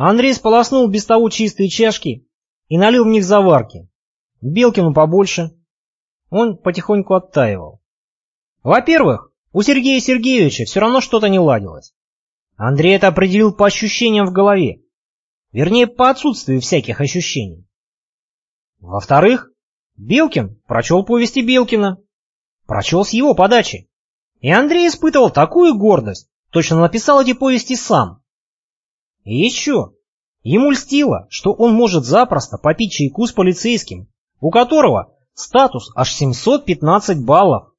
Андрей сполоснул без того чистые чашки и налил в них заварки. Белкину побольше. Он потихоньку оттаивал. Во-первых, у Сергея Сергеевича все равно что-то не ладилось. Андрей это определил по ощущениям в голове. Вернее, по отсутствию всяких ощущений. Во-вторых, Белкин прочел повести Белкина. Прочел с его подачи. И Андрей испытывал такую гордость, точно написал эти повести сам. И еще, ему льстило, что он может запросто попить чайку с полицейским, у которого статус аж 715 баллов.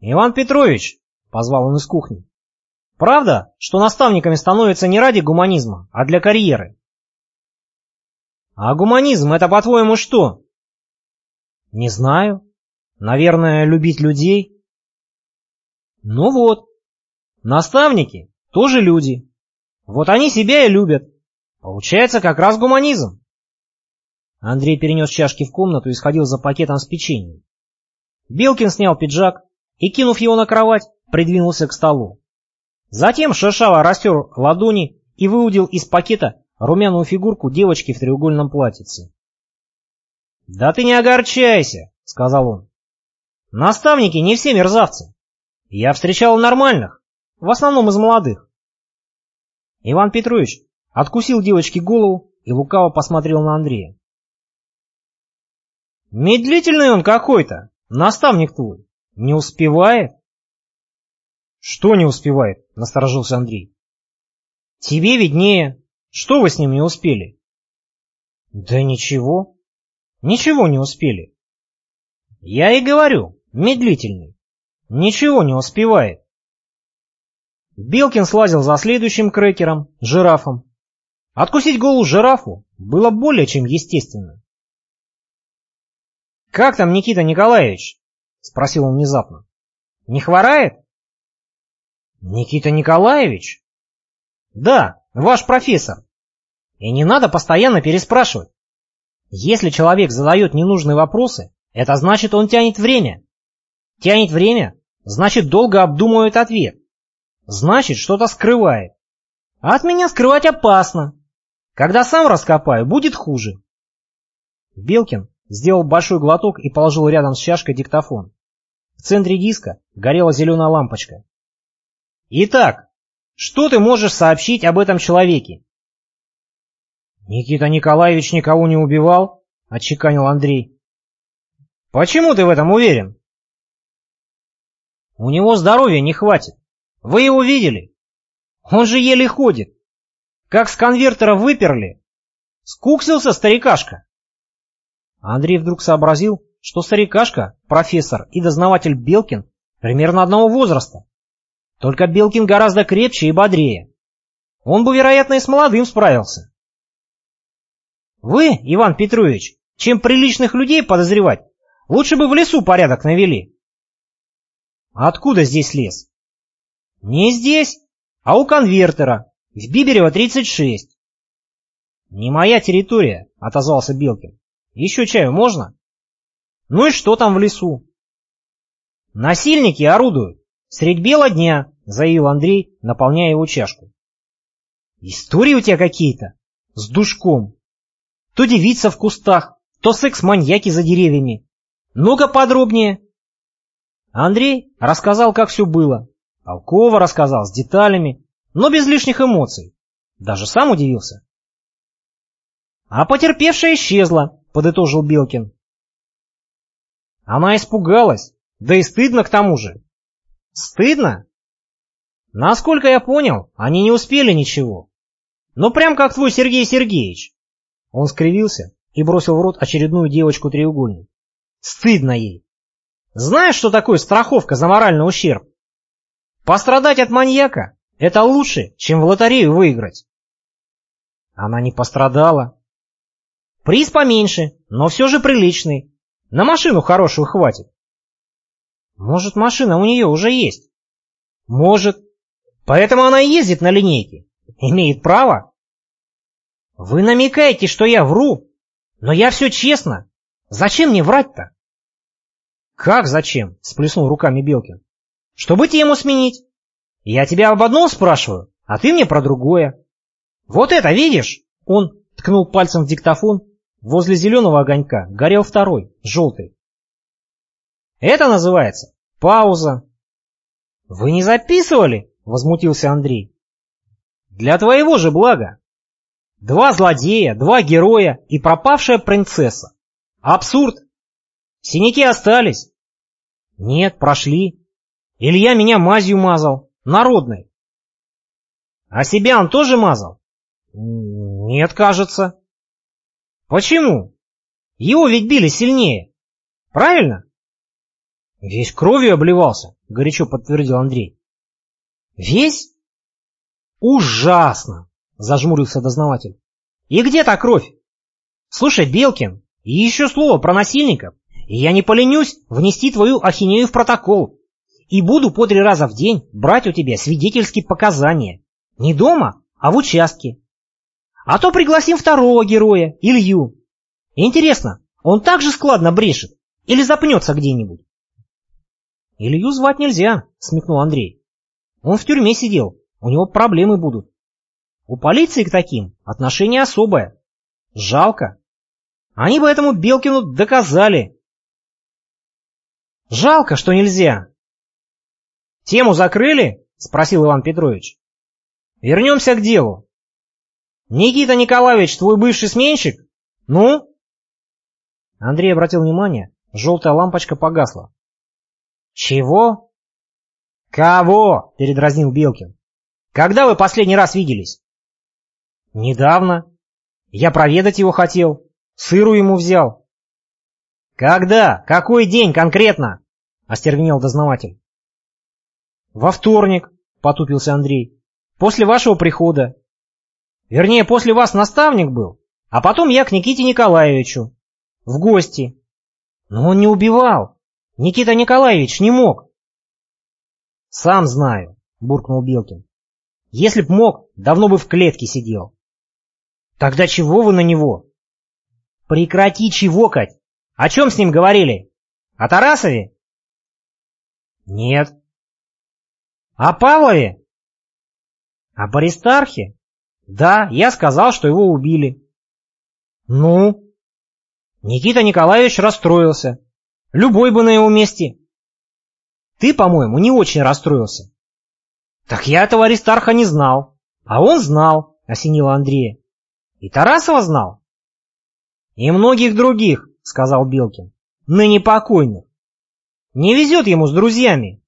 «Иван Петрович», — позвал он из кухни, — «правда, что наставниками становятся не ради гуманизма, а для карьеры?» «А гуманизм — это, по-твоему, что?» «Не знаю. Наверное, любить людей». «Ну вот. Наставники тоже люди. Вот они себя и любят. Получается как раз гуманизм». Андрей перенес чашки в комнату и сходил за пакетом с печеньем. Белкин снял пиджак, и, кинув его на кровать, придвинулся к столу. Затем шершаво растер ладони и выудил из пакета румяную фигурку девочки в треугольном платьице. «Да ты не огорчайся», — сказал он. «Наставники не все мерзавцы. Я встречал нормальных, в основном из молодых». Иван Петрович откусил девочке голову и лукаво посмотрел на Андрея. «Медлительный он какой-то, наставник твой. Не успевает? Что не успевает? Насторожился Андрей. Тебе виднее. Что вы с ним не успели? Да ничего. Ничего не успели. Я и говорю, медлительный. Ничего не успевает. Белкин слазил за следующим крекером, жирафом. Откусить голову жирафу было более чем естественно. «Как там Никита Николаевич?» — спросил он внезапно. «Не хворает?» «Никита Николаевич?» «Да, ваш профессор. И не надо постоянно переспрашивать. Если человек задает ненужные вопросы, это значит, он тянет время. Тянет время, значит, долго обдумывает ответ. Значит, что-то скрывает. А от меня скрывать опасно. Когда сам раскопаю, будет хуже». Белкин сделал большой глоток и положил рядом с чашкой диктофон. В центре диска горела зеленая лампочка. «Итак, что ты можешь сообщить об этом человеке?» «Никита Николаевич никого не убивал», — отчеканил Андрей. «Почему ты в этом уверен?» «У него здоровья не хватит. Вы его видели? Он же еле ходит. Как с конвертера выперли. Скуксился старикашка». Андрей вдруг сообразил, что старикашка, профессор и дознаватель Белкин примерно одного возраста. Только Белкин гораздо крепче и бодрее. Он бы, вероятно, и с молодым справился. Вы, Иван Петрович, чем приличных людей подозревать, лучше бы в лесу порядок навели. Откуда здесь лес? Не здесь, а у конвертера, в Биберево 36. Не моя территория, отозвался Белкин. Еще чаю можно? Ну и что там в лесу? Насильники орудуют. Средь бела дня, заявил Андрей, наполняя его чашку. Истории у тебя какие-то. С душком. То девица в кустах, то секс-маньяки за деревьями. Ну-ка подробнее. Андрей рассказал, как все было. Толково рассказал, с деталями, но без лишних эмоций. Даже сам удивился. А потерпевшая исчезла, — подытожил Белкин. Она испугалась, да и стыдно к тому же. Стыдно? Насколько я понял, они не успели ничего. Ну прям как твой Сергей Сергеевич. Он скривился и бросил в рот очередную девочку-треугольник. Стыдно ей. Знаешь, что такое страховка за моральный ущерб? Пострадать от маньяка — это лучше, чем в лотерею выиграть. Она не пострадала, Приз поменьше, но все же приличный. На машину хорошую хватит. Может, машина у нее уже есть? Может. Поэтому она ездит на линейке. Имеет право. Вы намекаете, что я вру, но я все честно. Зачем мне врать-то? Как зачем? Сплеснул руками Белкин. Чтобы тему сменить. Я тебя об одном спрашиваю, а ты мне про другое. Вот это видишь? Он ткнул пальцем в диктофон. Возле зеленого огонька горел второй, желтый. Это называется пауза. Вы не записывали? Возмутился Андрей. Для твоего же блага. Два злодея, два героя и пропавшая принцесса. Абсурд. Синяки остались. Нет, прошли. Илья меня мазью мазал, народной. А себя он тоже мазал? Нет, кажется. Почему? Его ведь били сильнее. Правильно? Весь кровью обливался, горячо подтвердил Андрей. Весь? Ужасно, зажмурился дознаватель. И где та кровь? Слушай, Белкин, еще слово про насильников, и я не поленюсь внести твою ахинею в протокол. И буду по три раза в день брать у тебя свидетельские показания. Не дома, а в участке. А то пригласим второго героя, Илью. Интересно, он так же складно брешет или запнется где-нибудь? Илью звать нельзя, смекнул Андрей. Он в тюрьме сидел, у него проблемы будут. У полиции к таким отношение особое. Жалко. Они бы этому Белкину доказали. Жалко, что нельзя. Тему закрыли? Спросил Иван Петрович. Вернемся к делу. Никита Николаевич, твой бывший сменщик? Ну? Андрей обратил внимание, желтая лампочка погасла. Чего? Кого? Передразнил Белкин. Когда вы последний раз виделись? Недавно. Я проведать его хотел. Сыру ему взял. Когда? Какой день конкретно? Остервенел дознаватель. Во вторник, потупился Андрей. После вашего прихода. Вернее, после вас наставник был, а потом я к Никите Николаевичу. В гости. Но он не убивал. Никита Николаевич не мог. Сам знаю, буркнул Белкин. Если б мог, давно бы в клетке сидел. Тогда чего вы на него? Прекрати чевокать. О чем с ним говорили? О Тарасове? Нет. О Павлове? О Аристархе? Да, я сказал, что его убили. Ну? Никита Николаевич расстроился. Любой бы на его месте. Ты, по-моему, не очень расстроился. Так я этого Аристарха не знал. А он знал, осенило Андрея. И Тарасова знал. И многих других, сказал Белкин, ныне покойных. Не везет ему с друзьями.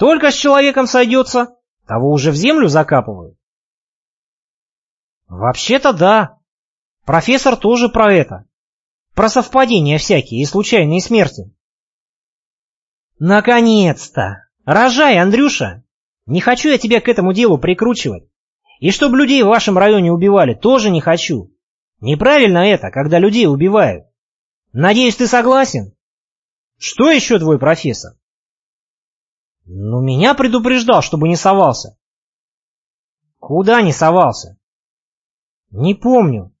Только с человеком сойдется, того уже в землю закапывают. Вообще-то да. Профессор тоже про это. Про совпадения всякие и случайные смерти. Наконец-то! Рожай, Андрюша! Не хочу я тебя к этому делу прикручивать. И чтобы людей в вашем районе убивали, тоже не хочу. Неправильно это, когда людей убивают. Надеюсь, ты согласен? Что еще твой профессор? Ну, меня предупреждал, чтобы не совался. Куда не совался? Не помню.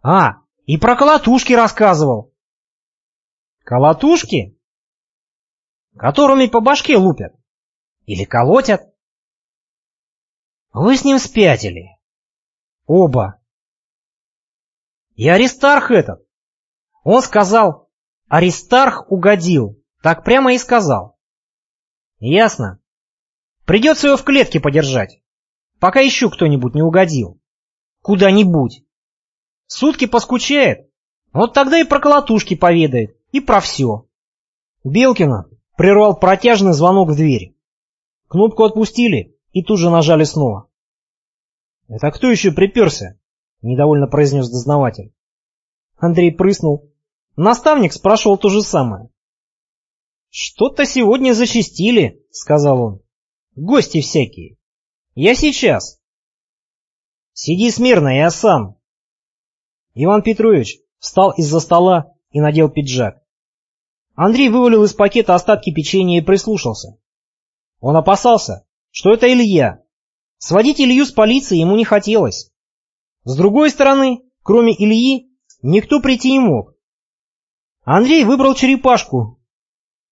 А, и про колотушки рассказывал. Колотушки? Которыми по башке лупят. Или колотят. Вы с ним спятили. Оба. И Аристарх этот. Он сказал, Аристарх угодил. Так прямо и сказал. Ясно. Придется его в клетке подержать, пока еще кто-нибудь не угодил. Куда-нибудь. Сутки поскучает, вот тогда и про колотушки поведает, и про все. Белкина прервал протяжный звонок в дверь. Кнопку отпустили и тут же нажали снова. «Это кто еще приперся?» — недовольно произнес дознаватель. Андрей прыснул. Наставник спрашивал то же самое. «Что-то сегодня зачистили», — сказал он. «Гости всякие. Я сейчас». «Сиди смирно, я сам». Иван Петрович встал из-за стола и надел пиджак. Андрей вывалил из пакета остатки печенья и прислушался. Он опасался, что это Илья. Сводить Илью с полицией ему не хотелось. С другой стороны, кроме Ильи, никто прийти не мог. Андрей выбрал черепашку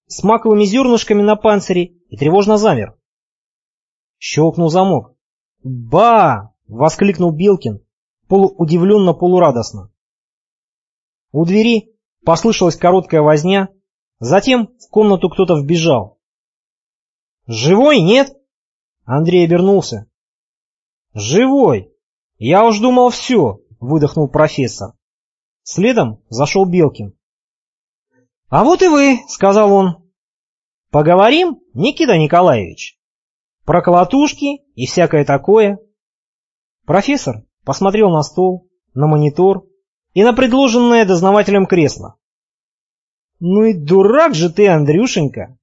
с маковыми зернышками на панцире и тревожно замер. Щелкнул замок. Ба! — воскликнул Белкин, полуудивленно-полурадостно. У двери послышалась короткая возня, затем в комнату кто-то вбежал. «Живой, нет?» Андрей обернулся. «Живой! Я уж думал все!» — выдохнул профессор. Следом зашел Белкин. «А вот и вы», — сказал он. «Поговорим, Никита Николаевич? Про колотушки и всякое такое?» Профессор посмотрел на стол, на монитор и на предложенное дознавателем кресло. «Ну и дурак же ты, Андрюшенька!»